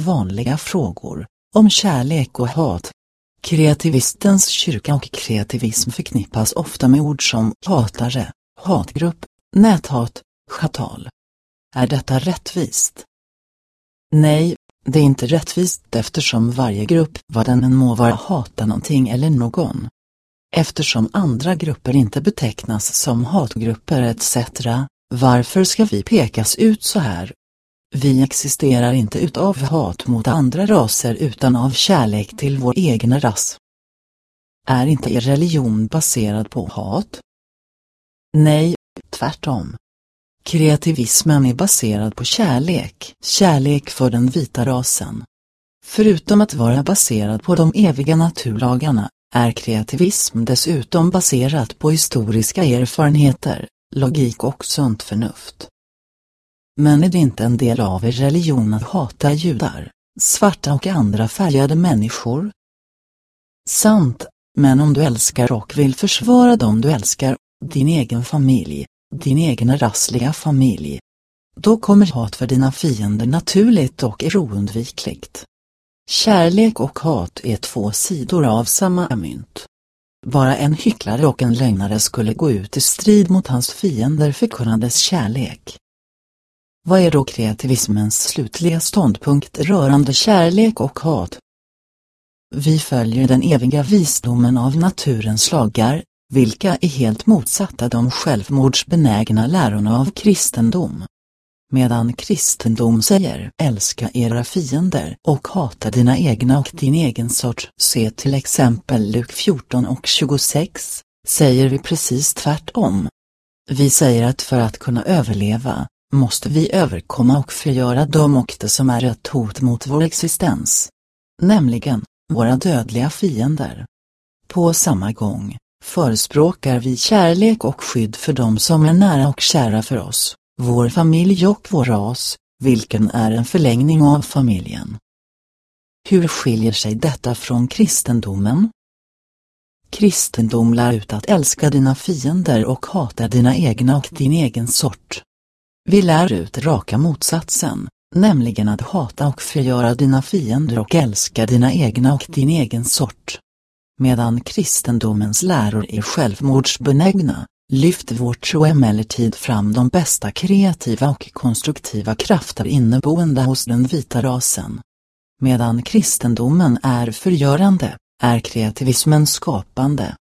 vanliga frågor om kärlek och hat. Kreativistens kyrka och kreativism förknippas ofta med ord som hatare, hatgrupp, näthat, schatal. Är detta rättvist? Nej, det är inte rättvist eftersom varje grupp, vad den än må vara, hatar någonting eller någon. Eftersom andra grupper inte betecknas som hatgrupper etc. Varför ska vi pekas ut så här? Vi existerar inte utav hat mot andra raser utan av kärlek till vår egna ras. Är inte er religion baserad på hat? Nej, tvärtom. Kreativismen är baserad på kärlek, kärlek för den vita rasen. Förutom att vara baserad på de eviga naturlagarna, är kreativism dessutom baserat på historiska erfarenheter, logik och sunt förnuft. Men är det inte en del av er religion att hata judar, svarta och andra färgade människor? Sant, men om du älskar och vill försvara dem du älskar, din egen familj, din egen rassliga familj, då kommer hat för dina fiender naturligt och är oundvikligt. Kärlek och hat är två sidor av samma mynt. Bara en hycklare och en lögnare skulle gå ut i strid mot hans fiender förkunnades kärlek. Vad är då kreativismens slutliga ståndpunkt rörande kärlek och hat? Vi följer den eviga visdomen av naturens lagar, vilka är helt motsatta de självmordsbenägna lärorna av kristendom. Medan kristendom säger älska era fiender och hata dina egna och din egen sorts, se till exempel Luk 14 och 26, säger vi precis tvärtom. Vi säger att för att kunna överleva, måste vi överkomma och förgöra de och det som är ett hot mot vår existens. Nämligen, våra dödliga fiender. På samma gång, förespråkar vi kärlek och skydd för dem som är nära och kära för oss, vår familj och vår ras, vilken är en förlängning av familjen. Hur skiljer sig detta från kristendomen? Kristendom lär ut att älska dina fiender och hata dina egna och din egen sort. Vi lär ut raka motsatsen, nämligen att hata och förgöra dina fiender och älska dina egna och din egen sort. Medan kristendomens läror är självmordsbenägna, lyfter vår tro emellertid fram de bästa kreativa och konstruktiva krafter inneboende hos den vita rasen. Medan kristendomen är förgörande, är kreativismen skapande.